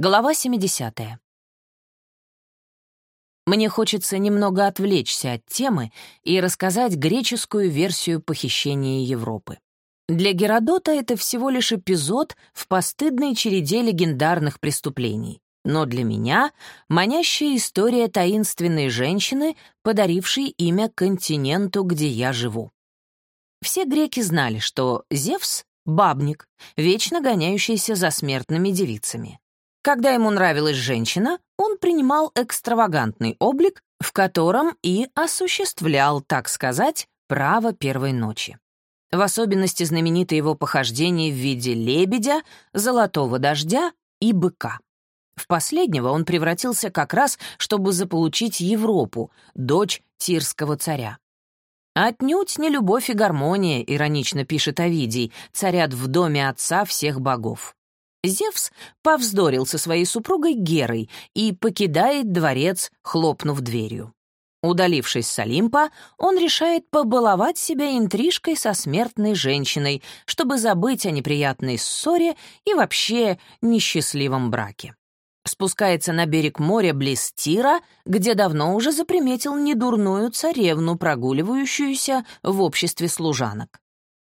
Глава 70. Мне хочется немного отвлечься от темы и рассказать греческую версию похищения Европы. Для Геродота это всего лишь эпизод в постыдной череде легендарных преступлений. Но для меня — манящая история таинственной женщины, подарившей имя континенту, где я живу. Все греки знали, что Зевс — бабник, вечно гоняющийся за смертными девицами. Когда ему нравилась женщина, он принимал экстравагантный облик, в котором и осуществлял, так сказать, право первой ночи. В особенности знамениты его похождения в виде лебедя, золотого дождя и быка. В последнего он превратился как раз, чтобы заполучить Европу, дочь тирского царя. «Отнюдь не любовь и гармония», — иронично пишет Овидий, царят в доме отца всех богов. Зевс повздорил со своей супругой Герой и покидает дворец, хлопнув дверью. Удалившись с Олимпа, он решает побаловать себя интрижкой со смертной женщиной, чтобы забыть о неприятной ссоре и вообще несчастливом браке. Спускается на берег моря близ Тира, где давно уже заприметил недурную царевну, прогуливающуюся в обществе служанок.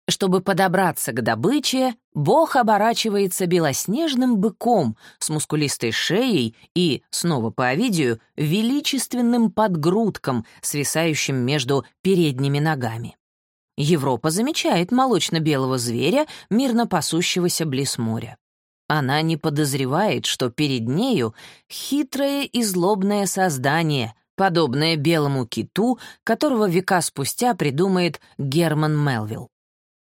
Чтобы подобраться к добыче, бог оборачивается белоснежным быком с мускулистой шеей и, снова по Овидию, величественным подгрудком, свисающим между передними ногами. Европа замечает молочно-белого зверя, мирно пасущегося близ моря. Она не подозревает, что перед нею хитрое и злобное создание, подобное белому киту, которого века спустя придумает Герман Мелвилл.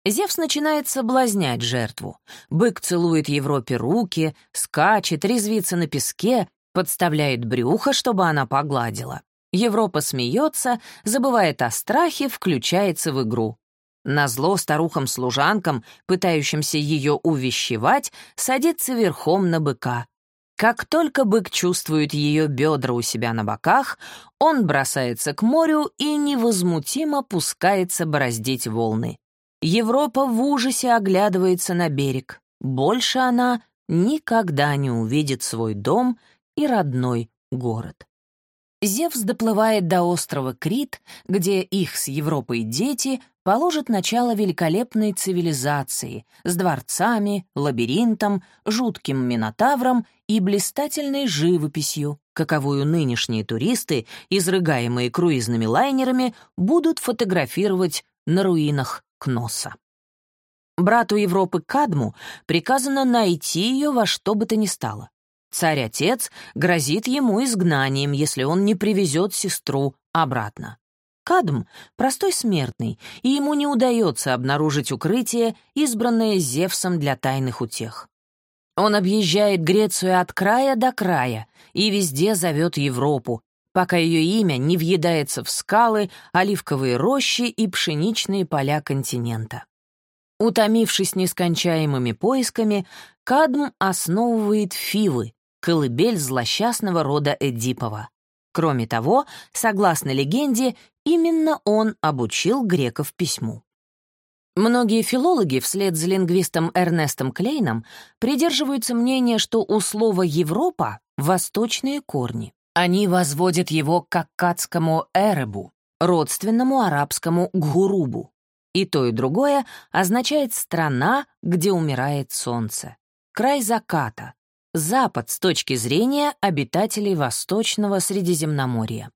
Зевс начинает соблазнять жертву. Бык целует Европе руки, скачет, резвится на песке, подставляет брюхо, чтобы она погладила. Европа смеется, забывает о страхе, включается в игру. Назло старухам-служанкам, пытающимся ее увещевать, садится верхом на быка. Как только бык чувствует ее бедра у себя на боках, он бросается к морю и невозмутимо пускается бороздить волны. Европа в ужасе оглядывается на берег. Больше она никогда не увидит свой дом и родной город. Зевс доплывает до острова Крит, где их с Европой дети положат начало великолепной цивилизации с дворцами, лабиринтом, жутким минотавром и блистательной живописью, каковую нынешние туристы, изрыгаемые круизными лайнерами, будут фотографировать на руинах Кноса. Брату Европы Кадму приказано найти ее во что бы то ни стало. Царь-отец грозит ему изгнанием, если он не привезет сестру обратно. Кадм — простой смертный, и ему не удается обнаружить укрытие, избранное Зевсом для тайных утех. Он объезжает Грецию от края до края и везде зовет Европу, пока ее имя не въедается в скалы, оливковые рощи и пшеничные поля континента. Утомившись нескончаемыми поисками, Кадм основывает Фивы, колыбель злосчастного рода Эдипова. Кроме того, согласно легенде, именно он обучил греков письму. Многие филологи, вслед за лингвистом Эрнестом Клейном, придерживаются мнения, что у слова «Европа» — восточные корни. Они возводят его к аккадскому эребу, родственному арабскому гурубу. И то, и другое означает «страна, где умирает солнце», «край заката», «запад» с точки зрения обитателей Восточного Средиземноморья.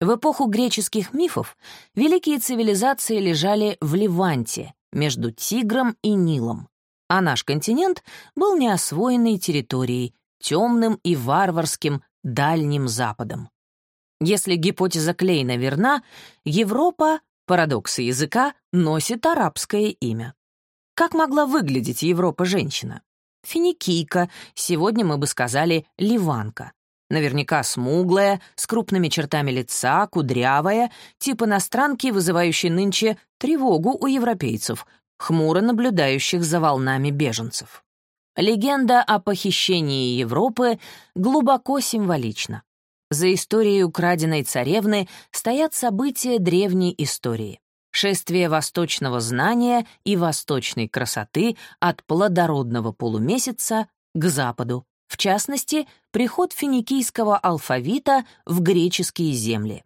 В эпоху греческих мифов великие цивилизации лежали в Ливанте, между Тигром и Нилом, а наш континент был неосвоенной территорией, темным и варварским, Дальним Западом. Если гипотеза Клейна верна, Европа, парадоксы языка, носит арабское имя. Как могла выглядеть Европа-женщина? Финикийка, сегодня мы бы сказали ливанка. Наверняка смуглая, с крупными чертами лица, кудрявая, тип иностранки, вызывающей нынче тревогу у европейцев, хмуро наблюдающих за волнами беженцев. Легенда о похищении Европы глубоко символична. За историей украденной царевны стоят события древней истории. Шествие восточного знания и восточной красоты от плодородного полумесяца к западу, в частности, приход финикийского алфавита в греческие земли.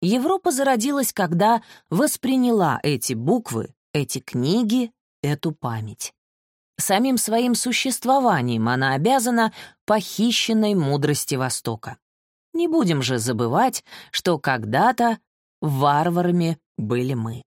Европа зародилась, когда восприняла эти буквы, эти книги, эту память. Самим своим существованием она обязана похищенной мудрости Востока. Не будем же забывать, что когда-то варварами были мы.